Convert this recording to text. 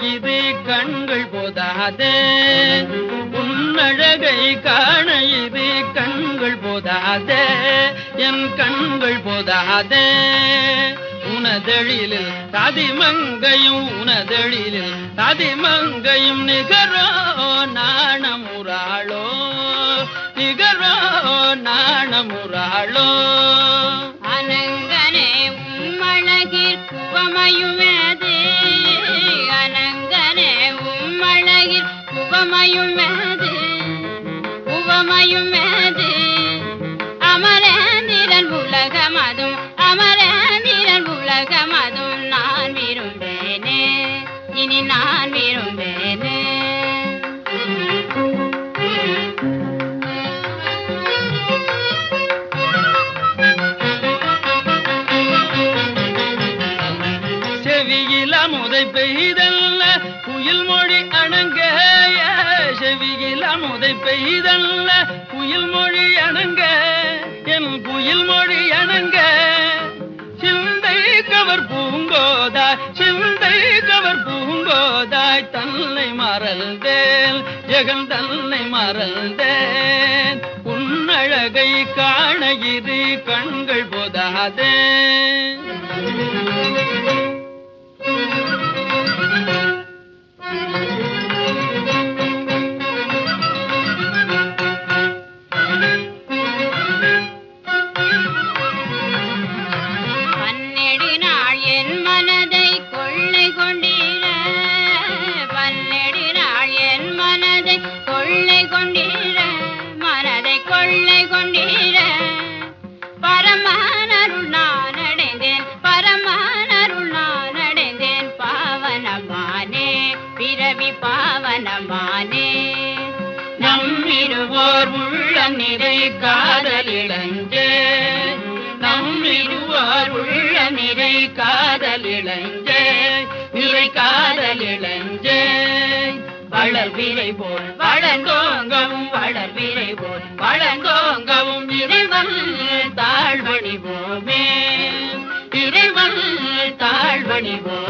இது கண்கள் போதாதே. உன்னழகை காண இது கண்கள் போதாதே. என் கண்கள் போதாதே. உனதெழிலில் ததிமங்கையும் உனதெழிலில் ததிமங்கையும் நிகரோ நாணமுராளோ நிகரோ நாணமுராளோ குவமையுமேது குவமையுமேது அமரேந்திரன் உலகமதும் அமரேந்திரன் உலகமதும் நான் விரும்பேனே இனி நான் விரும்பேனே. செவியில முதை பெய்தல்ல குயில் மொழி அணங்க அமுதை பெய்தல்ல புயல் மொழி அணங்க என் புயல் மொழி அணங்க. சிந்தை கவர் பூங்கோதாய் சிந்தை கவர் பூங்கோதாய் தன்னை மறந்தேன் ஜெகன் தன்னை மறந்தேன். உன்னழகை காண இது கண்கள் போதாதே மனதை கொள்ளை கொண்டீர பன்னெடு நாள் என் மனதை கொள்ளை கொண்டீர மனதை கொள்ளை கொண்டீர பரமானருள் நான் அடைந்தேன் பரமானருள் நான் அடைந்தேன் பாவனமானே பிறவி பாவனமானே. நம்மிருவோர் உள்ளம் நிறை காதலிழஞ்சே நம்மிருவோர் நிறை காதலிழஞ்சே நிறை காதலிழஞ்சே வளர்வீரை போல் வளர்ந்தோங்கவும் வளர்வீரை போல் வளர்ந்தோங்கவும் இறைவன் தாழ்வணிவோமே. இறைவன் தாழ்வணிவோமே.